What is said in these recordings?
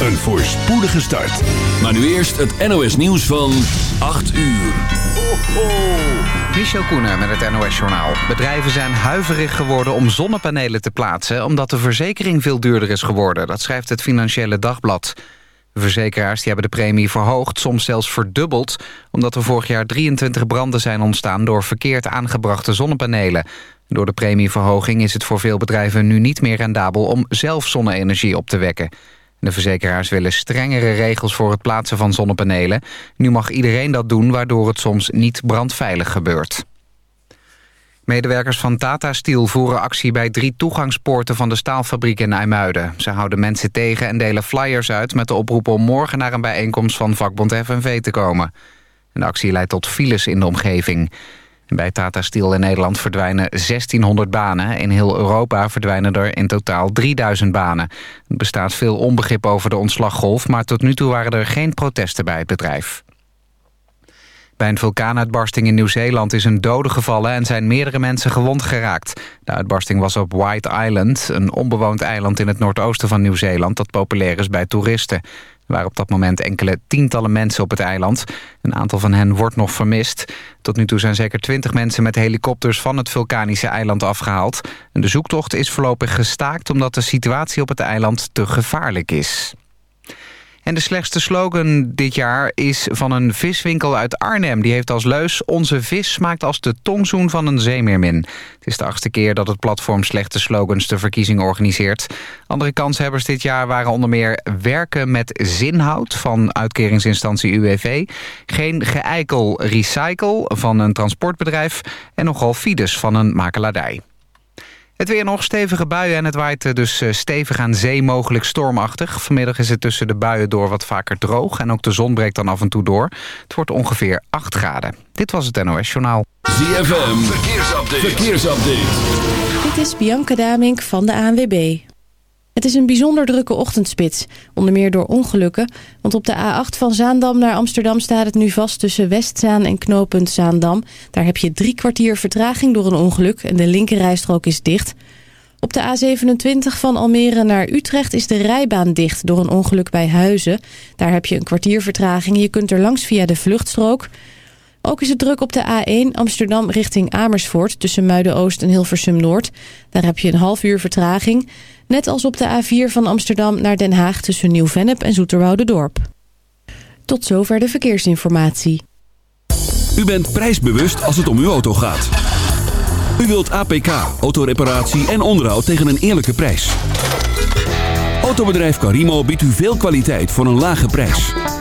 een voorspoedige start. Maar nu eerst het NOS nieuws van 8 uur. Ho, ho. Michel Koenen met het NOS-journaal. Bedrijven zijn huiverig geworden om zonnepanelen te plaatsen... omdat de verzekering veel duurder is geworden. Dat schrijft het Financiële Dagblad. De verzekeraars die hebben de premie verhoogd, soms zelfs verdubbeld... omdat er vorig jaar 23 branden zijn ontstaan... door verkeerd aangebrachte zonnepanelen. Door de premieverhoging is het voor veel bedrijven nu niet meer rendabel... om zelf zonne-energie op te wekken. De verzekeraars willen strengere regels voor het plaatsen van zonnepanelen. Nu mag iedereen dat doen, waardoor het soms niet brandveilig gebeurt. Medewerkers van Tata Steel voeren actie bij drie toegangspoorten van de staalfabriek in IJmuiden. Ze houden mensen tegen en delen flyers uit met de oproep om morgen naar een bijeenkomst van vakbond FNV te komen. De actie leidt tot files in de omgeving. Bij Tata Steel in Nederland verdwijnen 1600 banen. In heel Europa verdwijnen er in totaal 3000 banen. Er bestaat veel onbegrip over de ontslaggolf... maar tot nu toe waren er geen protesten bij het bedrijf. Bij een vulkaanuitbarsting in Nieuw-Zeeland is een dode gevallen... en zijn meerdere mensen gewond geraakt. De uitbarsting was op White Island, een onbewoond eiland in het noordoosten van Nieuw-Zeeland... dat populair is bij toeristen. Waren op dat moment enkele tientallen mensen op het eiland. Een aantal van hen wordt nog vermist. Tot nu toe zijn zeker twintig mensen met helikopters van het vulkanische eiland afgehaald. En de zoektocht is voorlopig gestaakt omdat de situatie op het eiland te gevaarlijk is. En de slechtste slogan dit jaar is van een viswinkel uit Arnhem. Die heeft als leus... Onze vis smaakt als de tongzoen van een zeemeermin. Het is de achtste keer dat het platform slechte slogans de verkiezing organiseert. Andere kanshebbers dit jaar waren onder meer... werken met zinhoud van uitkeringsinstantie UWV... geen geëikel recycle van een transportbedrijf... en nogal fides van een makelaardij. Het weer nog stevige buien en het waait eh, dus eh, stevig aan zee, mogelijk stormachtig. Vanmiddag is het tussen de buien door wat vaker droog... en ook de zon breekt dan af en toe door. Het wordt ongeveer 8 graden. Dit was het NOS Journaal. ZFM, verkeersupdate. verkeersupdate. Dit is Bianca Damink van de ANWB. Het is een bijzonder drukke ochtendspits, onder meer door ongelukken. Want op de A8 van Zaandam naar Amsterdam staat het nu vast tussen Westzaan en knooppunt Zaandam. Daar heb je drie kwartier vertraging door een ongeluk en de linkerrijstrook is dicht. Op de A27 van Almere naar Utrecht is de rijbaan dicht door een ongeluk bij Huizen. Daar heb je een kwartier vertraging. Je kunt er langs via de vluchtstrook. Ook is het druk op de A1 Amsterdam richting Amersfoort... tussen Muiden-Oost en Hilversum-Noord. Daar heb je een half uur vertraging. Net als op de A4 van Amsterdam naar Den Haag... tussen Nieuw-Vennep en Zoeterwoude-Dorp. Tot zover de verkeersinformatie. U bent prijsbewust als het om uw auto gaat. U wilt APK, autoreparatie en onderhoud tegen een eerlijke prijs. Autobedrijf Carimo biedt u veel kwaliteit voor een lage prijs.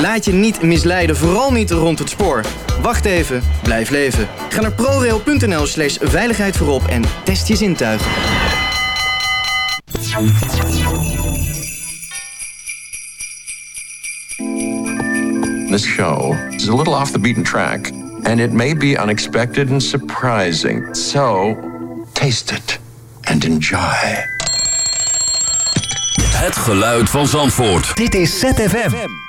Laat je niet misleiden, vooral niet rond het spoor. Wacht even, blijf leven. Ga naar prorail.nl slash veiligheid voorop en test je zintuig. This show is a little off the beaten track, and it may be unexpected and surprising. So, taste it and enjoy. Het geluid van Zandvoort. Dit is ZFM.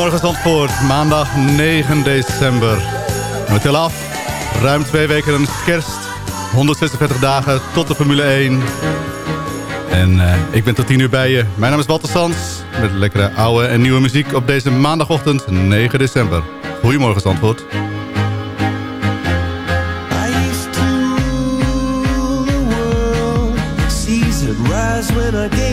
Goedemorgen Zandvoort, maandag 9 december. En we af, ruim twee weken en kerst. 146 dagen tot de Formule 1. En eh, ik ben tot 10 uur bij je. Mijn naam is Walter Sands. Met lekkere oude en nieuwe muziek op deze maandagochtend 9 december. Goedemorgen Zandvoort. I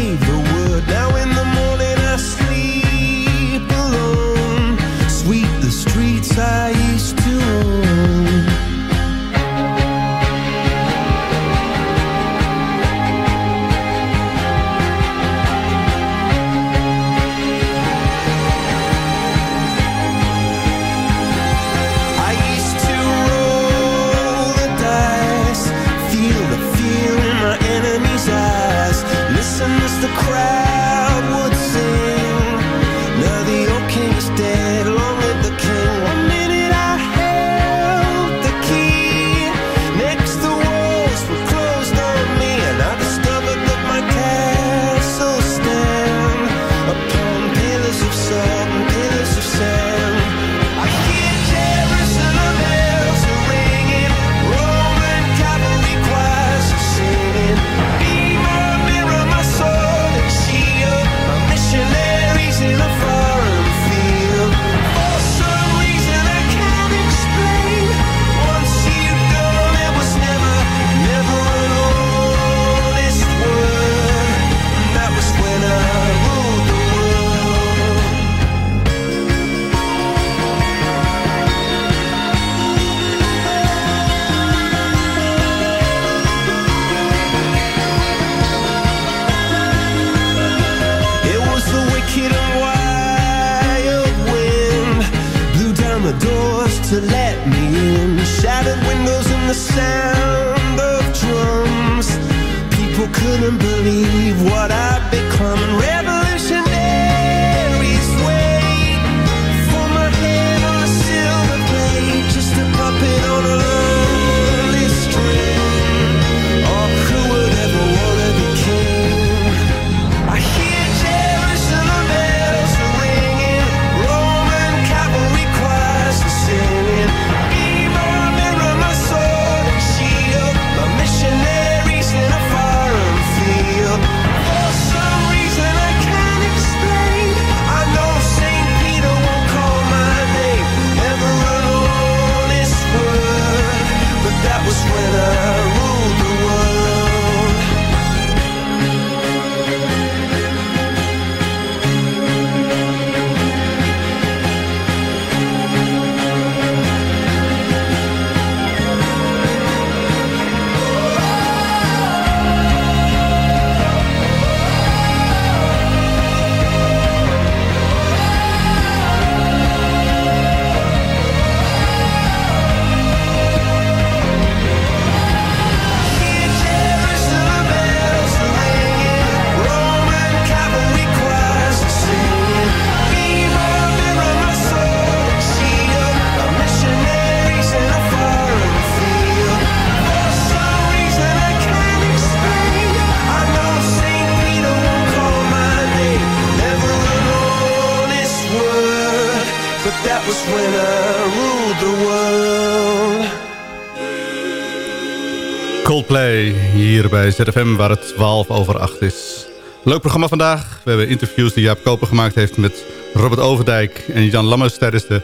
ZFM waar het 12 over 8 is. Leuk programma vandaag. We hebben interviews die Jaap Koper gemaakt heeft met Robert Overdijk en Jan Lammers... tijdens de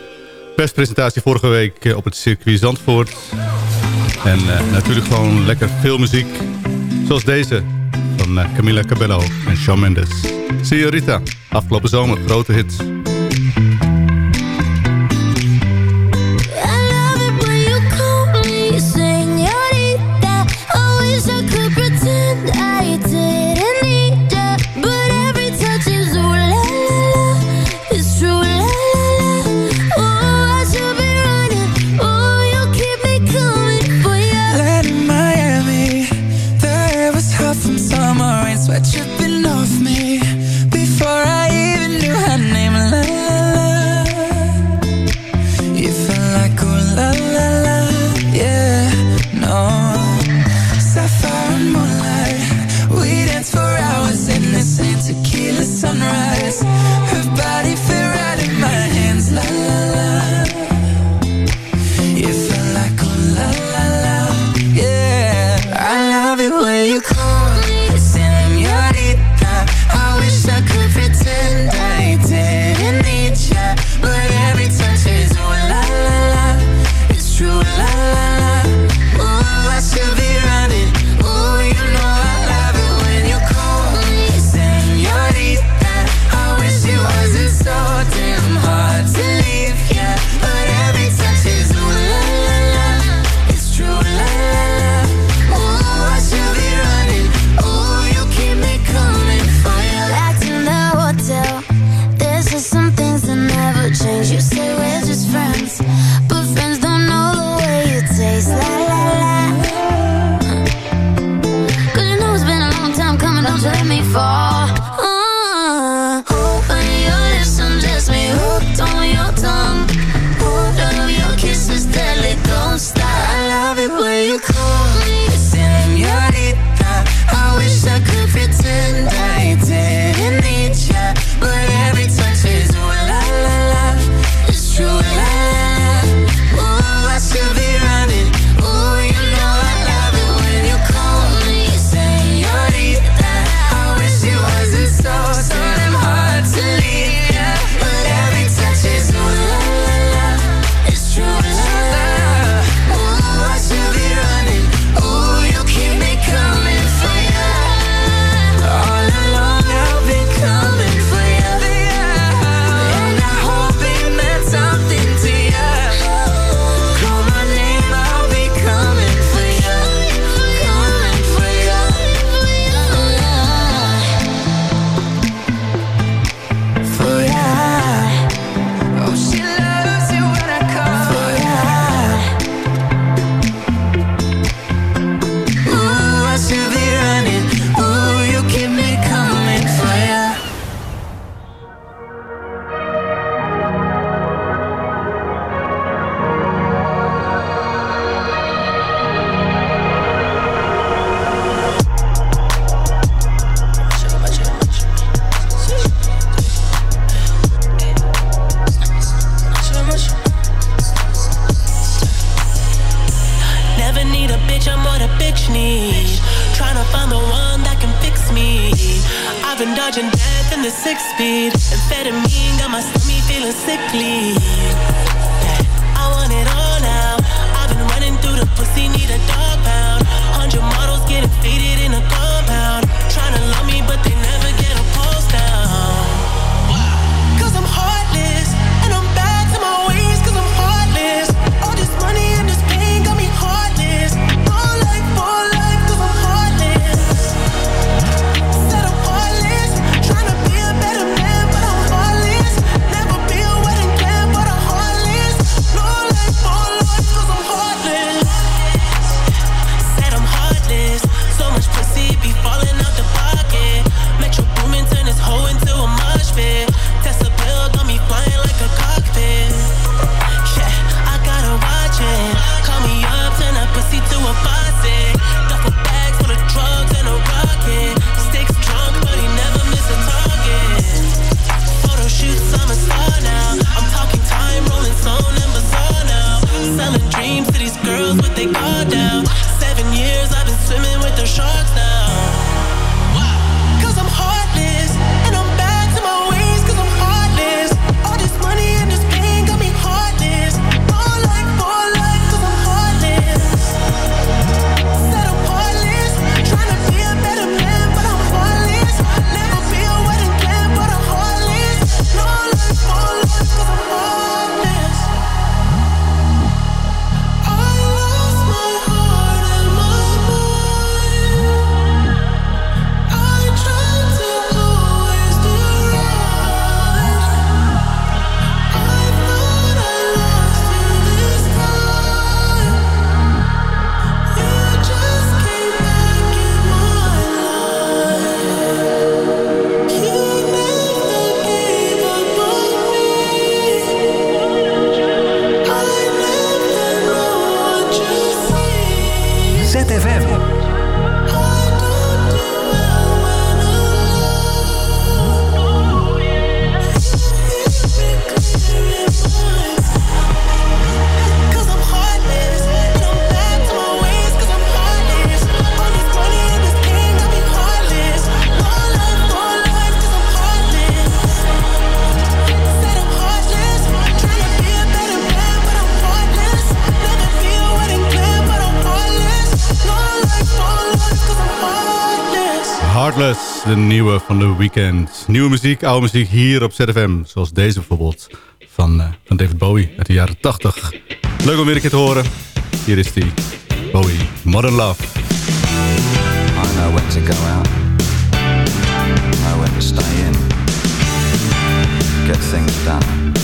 perspresentatie vorige week op het circuit Zandvoort. En eh, natuurlijk gewoon lekker veel muziek. Zoals deze van uh, Camila Cabello en Shawn Mendes. Señorita, afgelopen zomer, grote hit. de nieuwe van de weekend. Nieuwe muziek, oude muziek hier op ZFM. Zoals deze bijvoorbeeld van, eh, van David Bowie uit de jaren 80. Leuk om weer een keer te horen. Hier is die Bowie, Modern Love. I know when to go out. I know when to stay in. Get things done.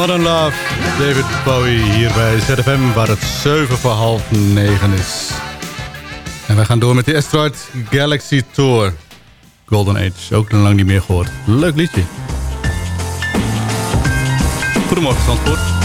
Modern Love, David Bowie hier bij ZFM, waar het 7 voor half 9 is. En we gaan door met de Asteroid Galaxy Tour. Golden Age, ook lang niet meer gehoord. Leuk liedje. Goedemorgen, Zandvoort.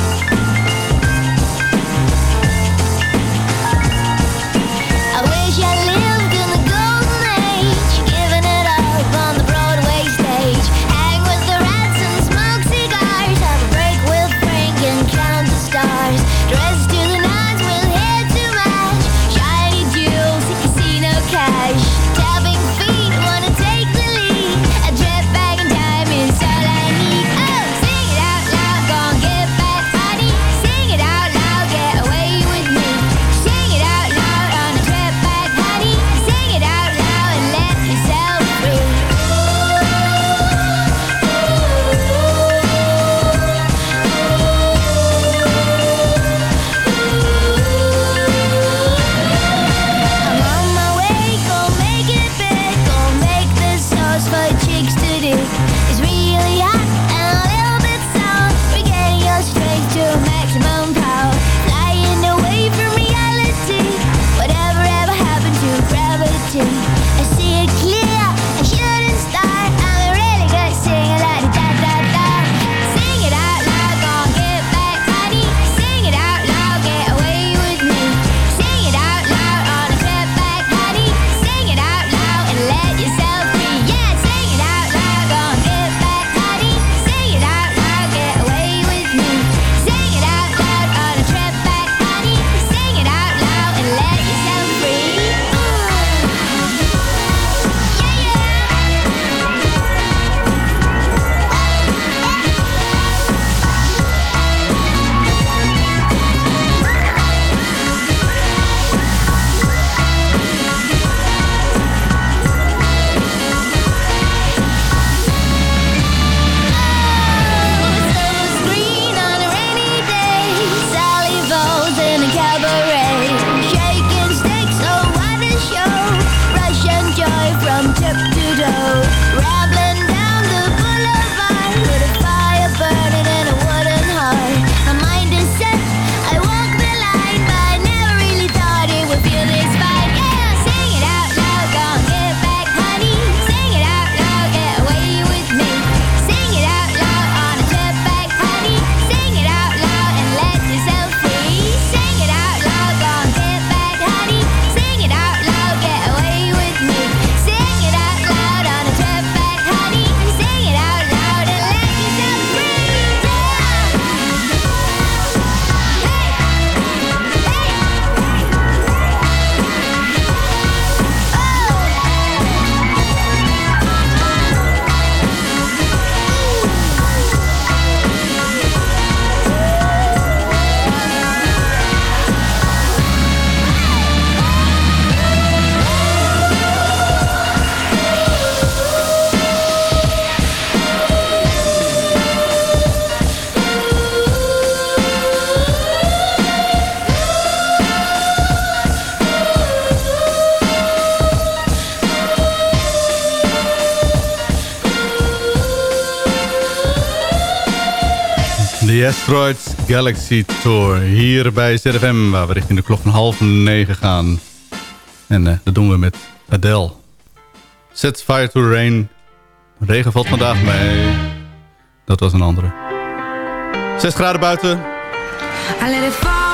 Asteroids Galaxy Tour. Hier bij ZFM, waar we richting de klok van half negen gaan. En eh, dat doen we met Adele. Set fire to rain. Regen valt vandaag mee. Dat was een andere. 6 graden buiten. I.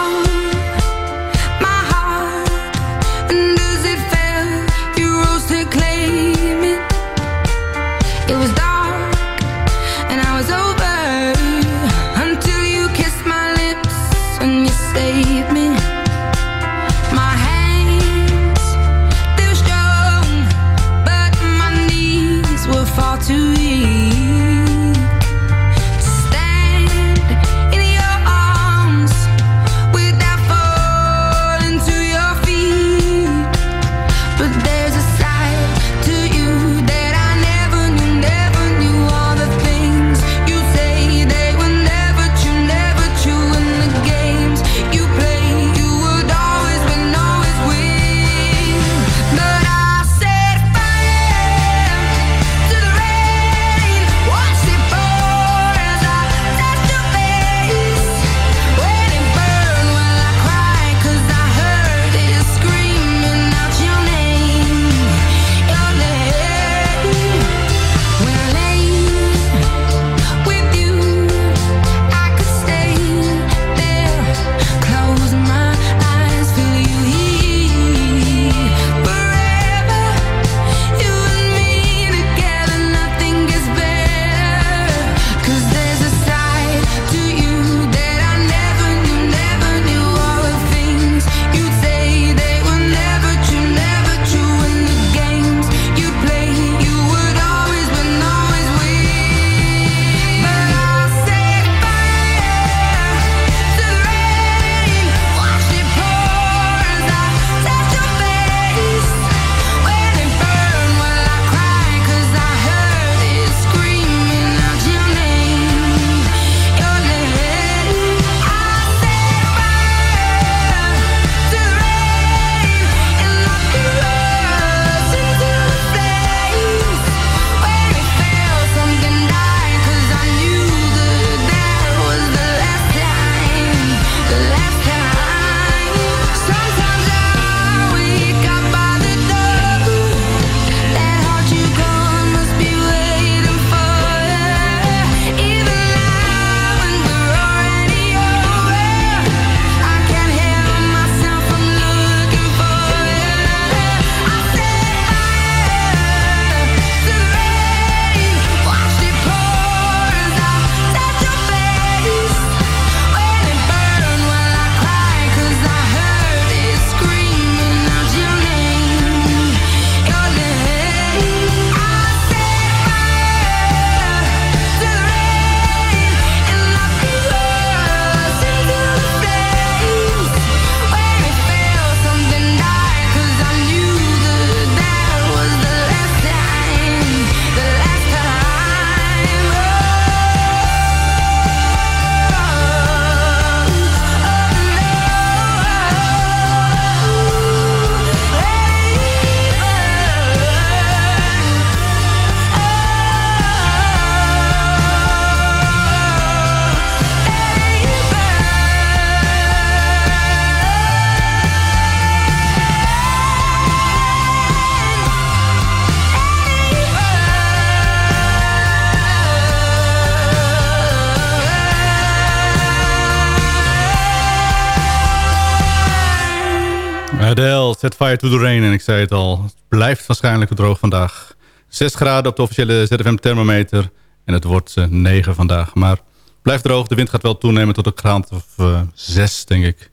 Set Fire to the Rain. En ik zei het al, het blijft waarschijnlijk droog vandaag. 6 graden op de officiële ZFM thermometer. En het wordt eh, 9 vandaag. Maar blijft droog, de wind gaat wel toenemen tot een graad of eh 6, denk ik.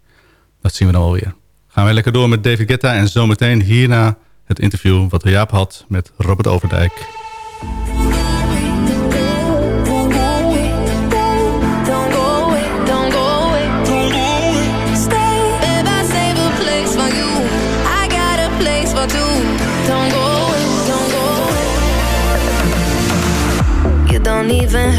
Dat zien we dan wel weer. Gaan we lekker door met David Guetta. En zometeen hierna het interview wat Jaap had met Robert Overdijk.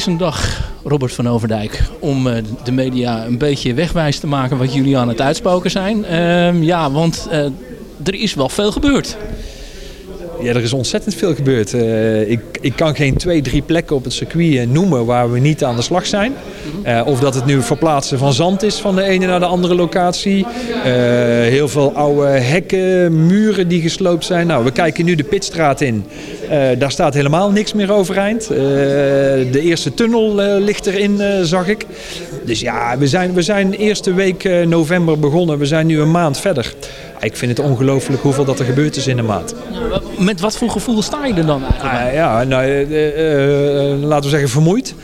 is een dag, Robert van Overdijk, om eh, de media een beetje wegwijs te maken wat jullie aan het uitspoken zijn. Ehm, ja, want eh, er is wel veel gebeurd. Ja, er is ontzettend veel gebeurd. Eh, ik, ik kan geen twee, drie plekken op het circuit eh, noemen waar we niet aan de slag zijn. Eh, of dat het nu verplaatsen van zand is van de ene naar de andere locatie. Heel veel oude hekken, muren die gesloopt zijn. Nou, we kijken nu de Pitstraat in. Daar staat helemaal niks meer overeind. De eerste tunnel ligt erin, zag ik. Dus ja, we zijn, we zijn eerste week november begonnen. We zijn nu een maand verder. Ik vind het ongelooflijk hoeveel dat er gebeurd is in een maand. Met wat voor gevoel sta je er dan eigenlijk? Ah, ja, nou, eh, eh, laten we zeggen vermoeid.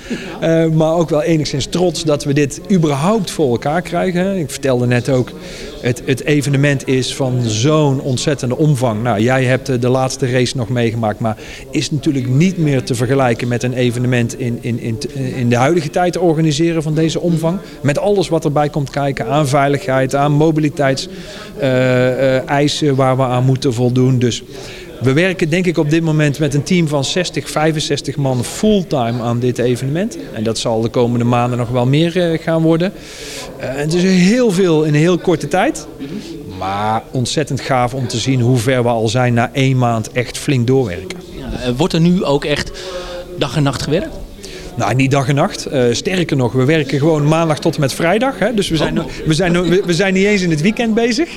Eh, maar ook wel enigszins trots dat we dit überhaupt voor elkaar krijgen. Ik vertelde net ook, het, het evenement is van zo'n ontzettende omvang. Nou, jij hebt eh, de laatste race nog meegemaakt, maar is natuurlijk niet meer te vergelijken met een evenement in, in, in, in de huidige tijd te organiseren van deze omvang. Met alles wat erbij komt kijken aan veiligheid, aan mobiliteitseisen waar we aan moeten voldoen. Dus we werken denk ik op dit moment met een team van 60, 65 man fulltime aan dit evenement. En dat zal de komende maanden nog wel meer eh, gaan worden. Eh, het is heel veel in een heel korte tijd. Maar ontzettend gaaf om te zien hoe ver we al zijn na één maand echt flink doorwerken. Ja, eh, wordt er nu ook echt dag en nacht gewerkt? Nou, niet dag en nacht. Eh, sterker nog, we werken gewoon maandag tot en met vrijdag. Hè? Dus we zijn, nog- we, zijn, we zijn niet eens in het weekend bezig.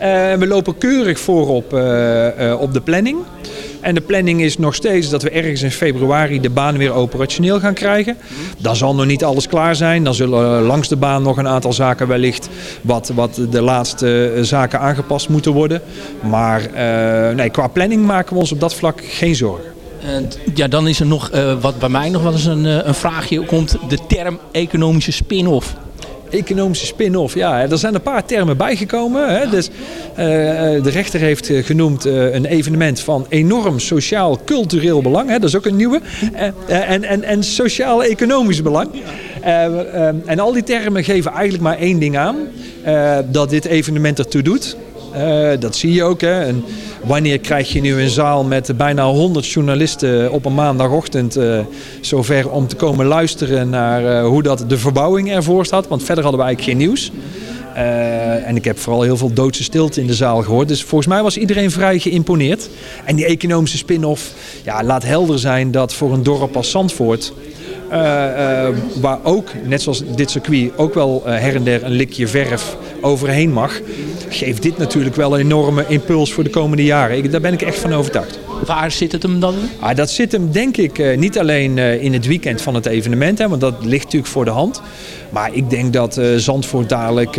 Eh, we lopen keurig voorop eh, eh, op de planning. En de planning is nog steeds dat we ergens in februari de baan weer operationeel gaan krijgen. Dan zal nog niet alles klaar zijn. Dan zullen langs de baan nog een aantal zaken wellicht wat, wat de laatste zaken aangepast moeten worden. Maar nee, qua planning maken we ons op dat vlak geen zorgen. En ja, dan is er nog wat bij mij nog wel eens een, een vraagje komt. De term economische spin-off. Economische spin-off, ja. Er zijn een paar termen bijgekomen. Hè. Dus, eh, eh, de rechter heeft eh, genoemd een evenement van enorm sociaal-cultureel belang. Hè. Dat is ook een nieuwe. En en, en sociaal-economisch belang. En al die termen geven eigenlijk maar één ding aan. dat dit evenement ertoe doet. Dat zie je ook. Hè. En wanneer krijg je nu een zaal met bijna 100 journalisten op een maandagochtend eh, zover om te komen luisteren naar eh, hoe dat de verbouwing ervoor staat? Want verder hadden we eigenlijk geen nieuws. Eh, en ik heb vooral heel veel doodse stilte in de zaal gehoord. Dus volgens mij was iedereen vrij geïmponeerd. En die economische spin-off ja, laat helder zijn dat voor een dorp als Zandvoort... eh, eh, waar ook, net zoals dit circuit, ook wel eh, her en der een likje verf overheen mag... geeft dit natuurlijk wel een enorme impuls voor de komende jaren. Ik, daar ben ik echt van overtuigd. Waar zit het hem dan? Ah, dat zit hem denk ik niet alleen in het weekend van het evenement, hè, want dat ligt natuurlijk voor de hand. Maar ik denk dat Zandvoort dadelijk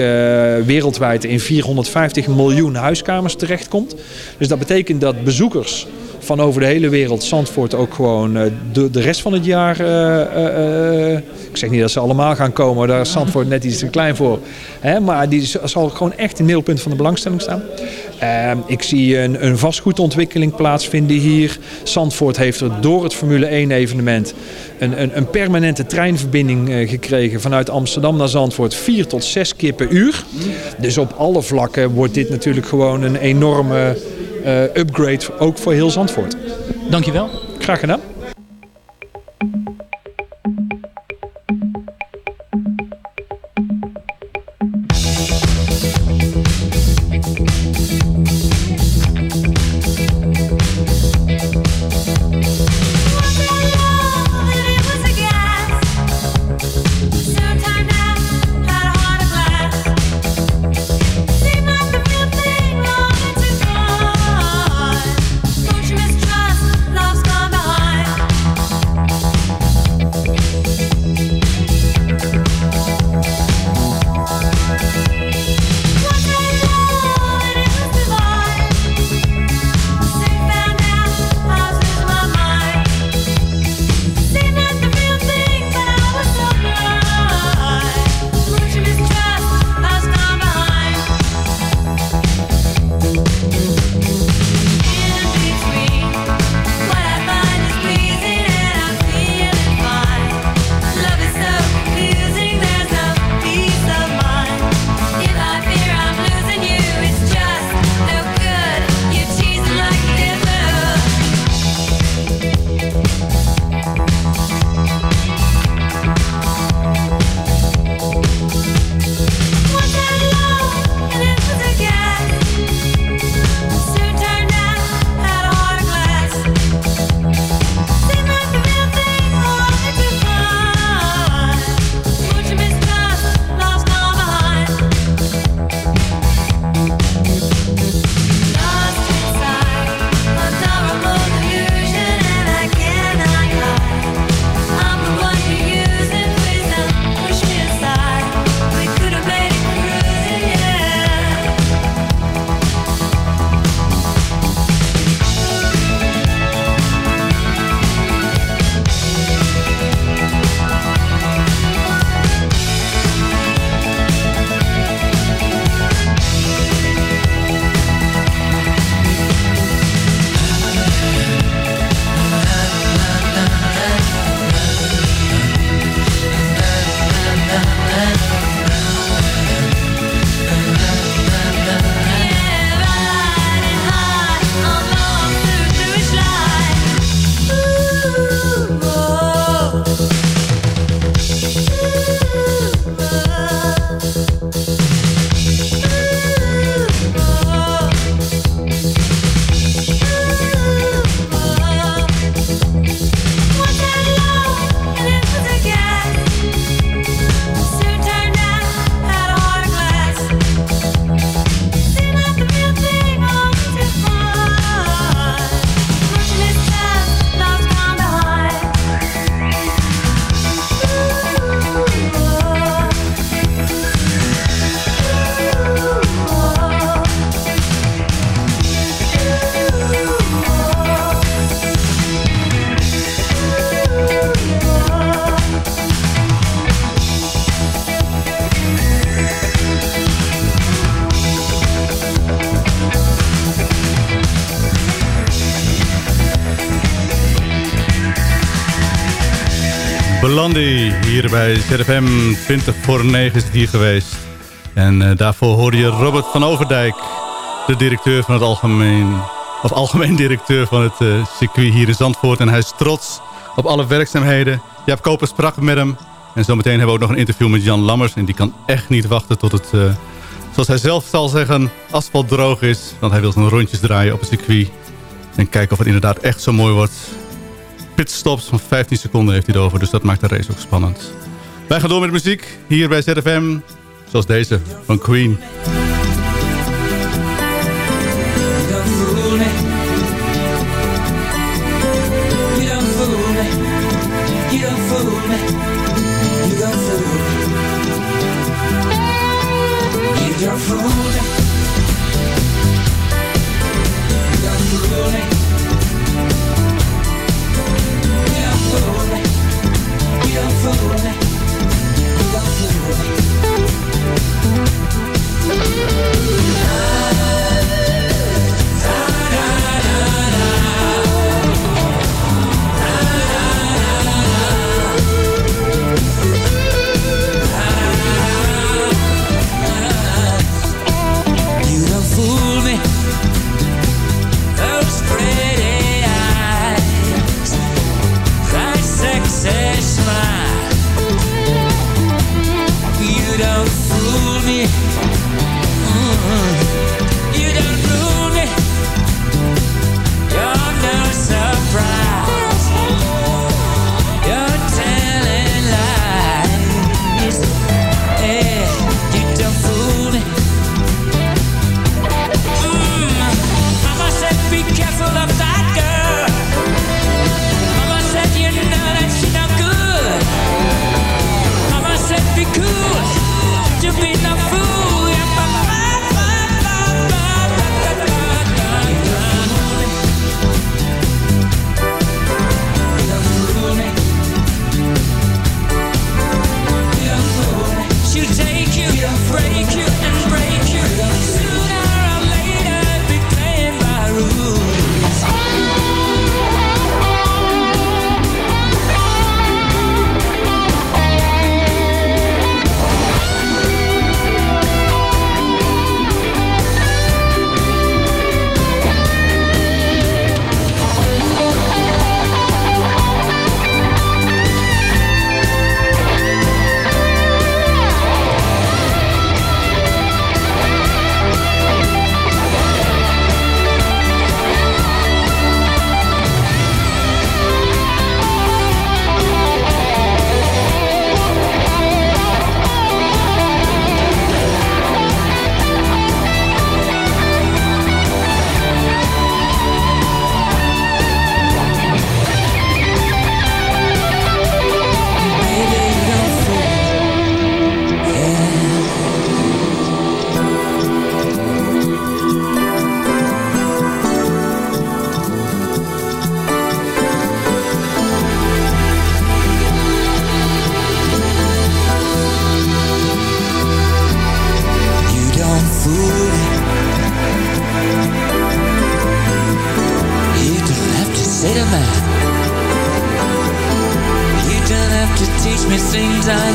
wereldwijd in 450 miljoen huiskamers terechtkomt. Dus dat betekent dat bezoekers van over de hele wereld Zandvoort ook gewoon eh, de, de rest van het jaar... eh, eh, ik zeg niet dat ze allemaal gaan komen, daar is Zandvoort net iets te klein voor. Hè, maar die zal gewoon echt in het middelpunt van de belangstelling staan. Ik zie een, een vastgoedontwikkeling plaatsvinden hier. Zandvoort heeft er door het Formule 1 evenement een, een, een permanente treinverbinding gekregen vanuit Amsterdam naar Zandvoort. Vier tot zes keer per uur. Dus op alle vlakken wordt dit natuurlijk gewoon een enorme upgrade, ook voor heel Zandvoort. Dankjewel. Graag gedaan. Blondie hier bij ZFM 20 voor 9 is hier geweest. En eh, daarvoor hoorde je Robert van Overdijk, de directeur van het algemeen, of algemeen directeur van het eh, circuit hier in Zandvoort. En hij is trots op alle werkzaamheden. Jaap Koper sprak met hem. En zometeen hebben we ook nog een interview met Jan Lammers. En die kan echt niet wachten tot het, eh, zoals hij zelf zal zeggen, asfalt droog is. Want hij wil zijn rondjes draaien op het circuit. En kijken of het inderdaad echt zo mooi wordt pitstops van 15 seconden heeft hij erover. Dus dat maakt de race ook spannend. Wij gaan door met muziek hier bij ZFM. Zoals deze van Queen.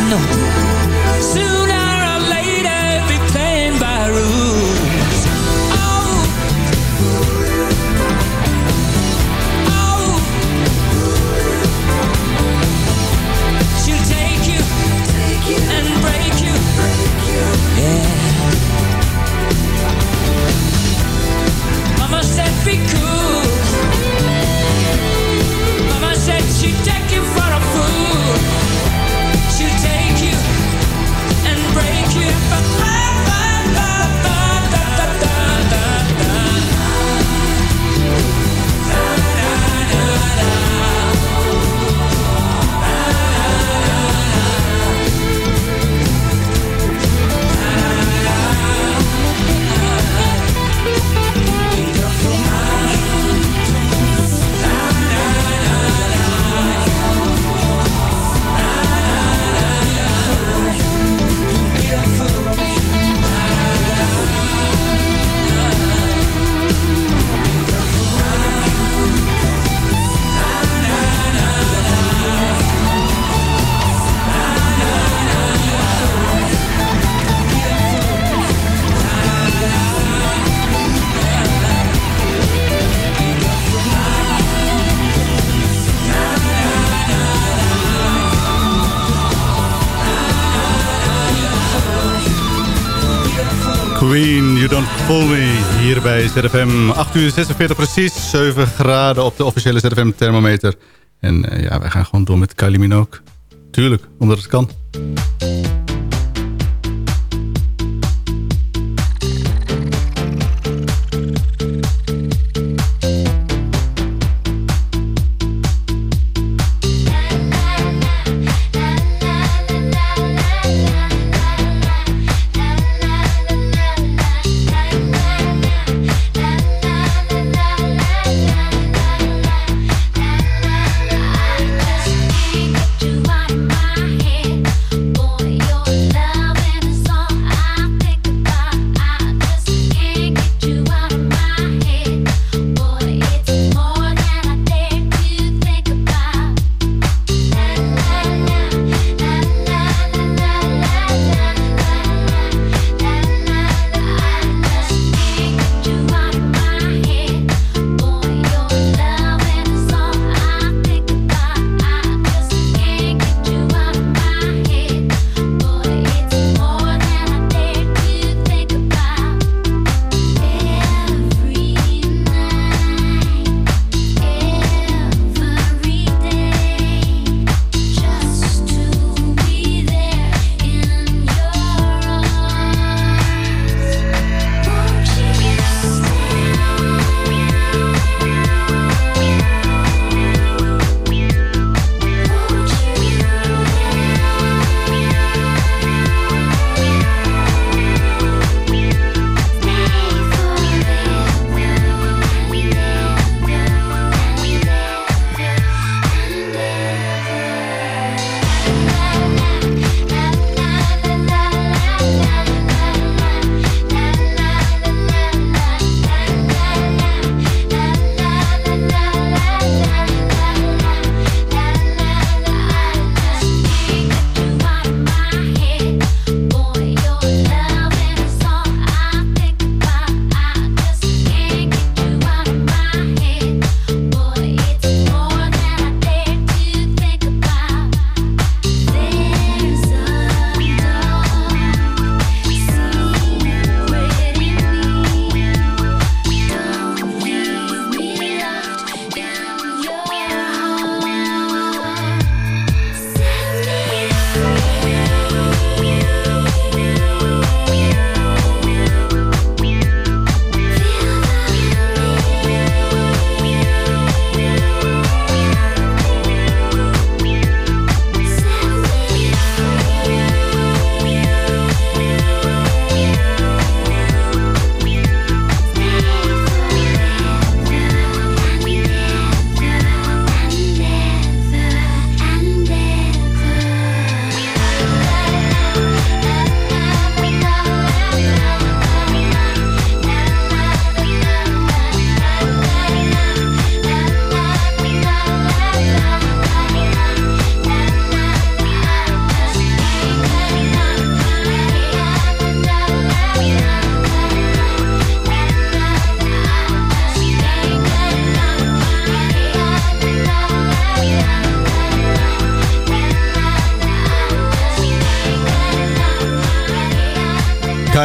No. Me. Hier bij ZFM. 8 uur 46 precies. 7 graden op de officiële ZFM thermometer. En eh, ja, wij gaan gewoon door met Kylie Minogue. Tuurlijk, omdat het kan.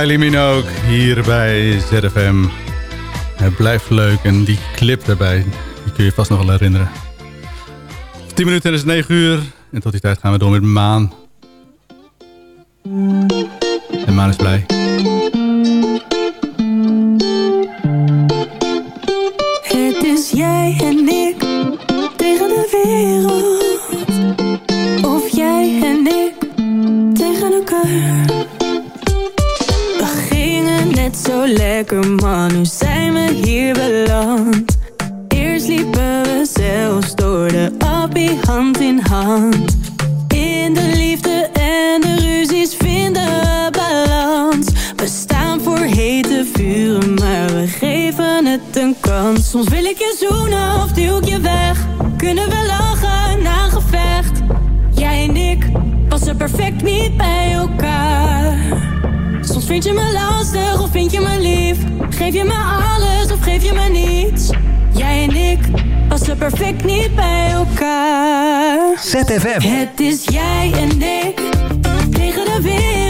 Kylie Minogue hier bij ZFM. Het blijft leuk en die clip daarbij, die kun je vast nog wel herinneren. 10 minuten en is het 9 uur. En tot die tijd gaan we door met Maan. En Maan is blij. Het is jij en lekker, maar nu zijn we hier beland. Eerst liepen we zelfs door de appie hand in hand. In de liefde en de ruzies vinden we balans. We staan voor hete vuren, maar we geven het een kans. Soms wil ik je zoenen of duw ik je weg. Kunnen we lachen na gevecht? Jij en ik passen perfect niet bij elkaar. Vind je me lastig of vind je me lief. Geef je me alles of geef je me niets. Jij en ik passen perfect niet bij elkaar. ZFM. Het is jij en ik tegen de wereld.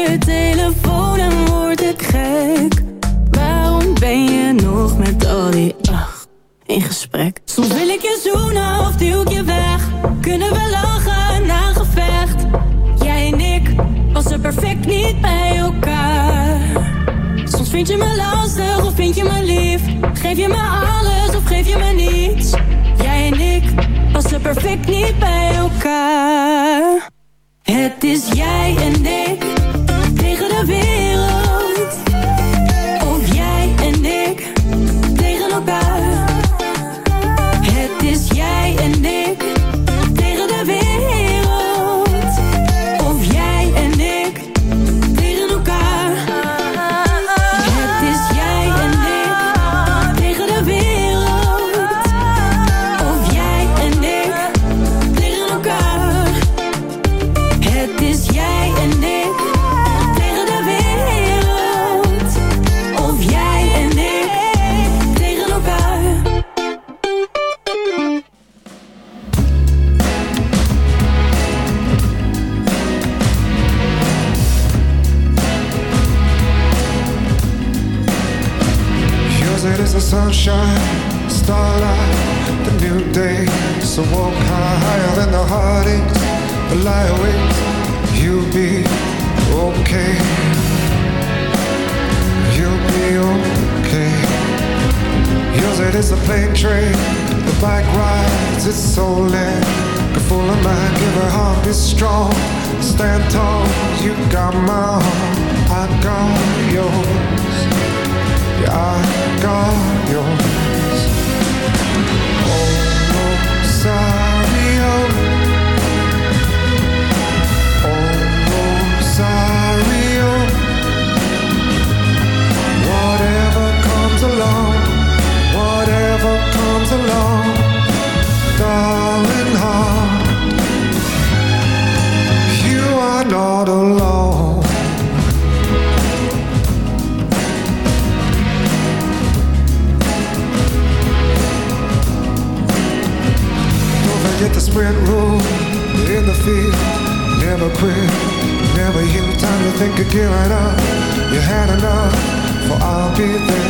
Je telefoon en word ik gek. Waarom ben je nog met al die ach in gesprek? Soms wil ik je zoenen of duw ik je weg. Kunnen we lachen na gevecht? Jij en ik passen perfect niet bij elkaar. Soms vind je me lastig of vind je me lief. Geef je me alles of geef je me niets. Jij en ik passen perfect niet bij elkaar. Het is jij en ik wereld. Of jij en ik tegen elkaar. Het is jij en ik than but lie awake, you'll be okay. You'll be okay. Yours it is a plane train, the bike rides, it's so lit. A full of mind, give her heart, be strong. Stand tall, you got my heart, I got yours. Yeah, I got yours. Comes along, whatever comes along, darling heart, you are not alone. Don't forget the sprint rule in the field. Never quit, never you. Time to think of giving up. You had enough, for I'll be there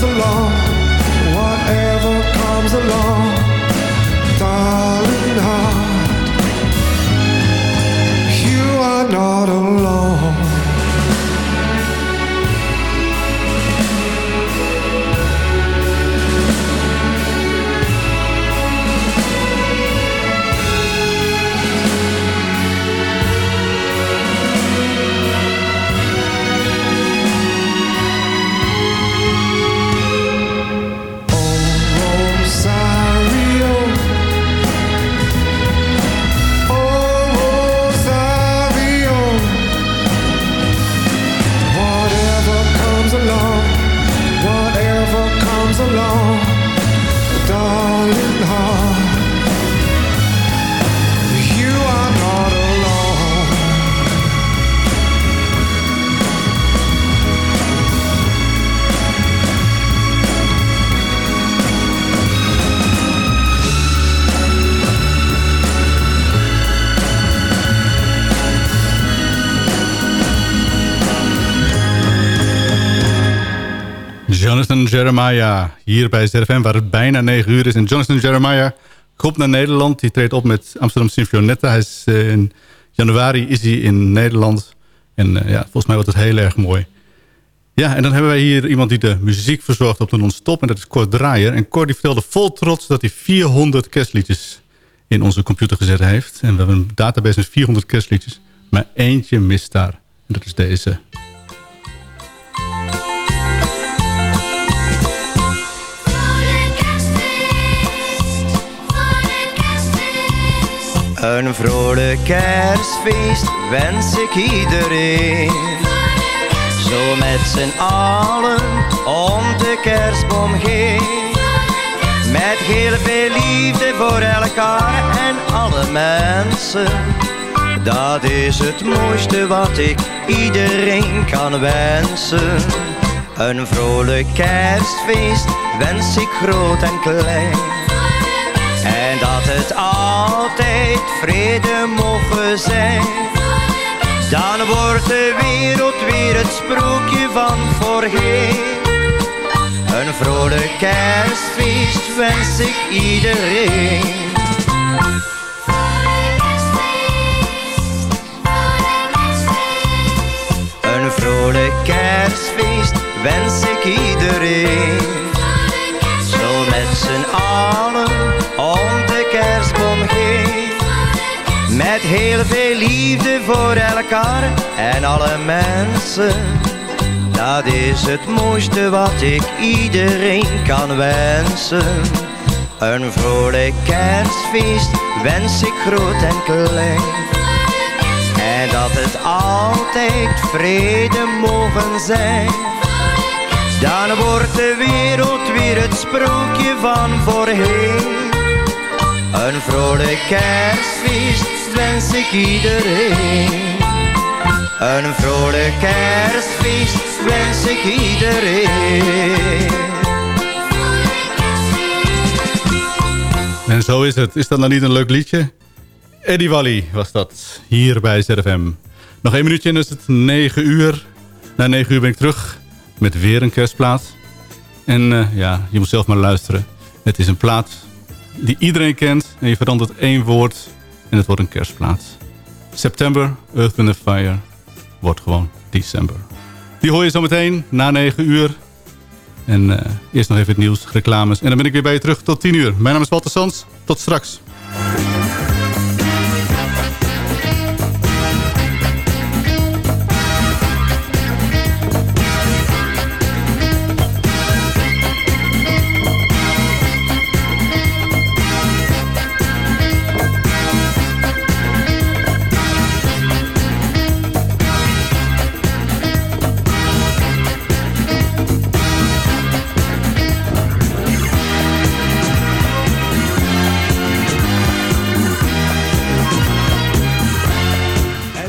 Comes along, whatever comes along, darling heart, you are not alone. Jeremiah, hier bij ZFM, waar het bijna 9 uur is. En Jonathan Jeremiah komt naar Nederland. Die treedt op met Amsterdam Symphonetta. Hij is, eh, in januari is hij in Nederland. En eh, ja, volgens mij wordt het heel erg mooi. Ja, en dan hebben wij hier iemand die de muziek verzorgt op de non-stop. En dat is Cor Draaier. En die vertelde vol trots dat hij 400 kerstliedjes in onze computer gezet heeft. En we hebben een database met 400 kerstliedjes. Maar eentje mist daar. En dat is deze. Een vrolijk kerstfeest wens ik iedereen. Zo met z'n allen om de kerstboom heen. Met heel veel liefde voor elkaar en alle mensen. Dat is het mooiste wat ik iedereen kan wensen. Een vrolijk kerstfeest wens ik groot en klein. En dat het altijd vrede mogen zijn. Dan wordt de wereld weer het sprookje van voorheen. Een vrolijk kerstfeest wens ik iedereen. Een vrolijk kerstfeest wens ik iedereen. Liefde voor elkaar en alle mensen. Dat is het mooiste wat ik iedereen kan wensen. Een vrolijk kerstfeest wens ik groot en klein. En dat het altijd vrede mogen zijn. Dan wordt de wereld weer het sprookje van voorheen. Een vrolijk kerstfeest wens ik iedereen. Een vrolijk kerstfeest wens ik iedereen. En zo is het. Is dat nou niet een leuk liedje? Eddie Wally was dat, hier bij ZFM. Nog één minuutje en is het 9 uur. Na 9 uur ben ik terug met weer een kerstplaat. En eh, ja, je moet zelf maar luisteren. Het is een plaat die iedereen kent. En je verandert één woord en het wordt een kerstplaat. September, Earth, Wind Fire wordt gewoon december. Die hoor je zo meteen na 9 uur. En eh, eerst nog even het nieuws, reclames. En dan ben ik weer bij je terug tot 10 uur. Mijn naam is Walter Sans. Tot straks.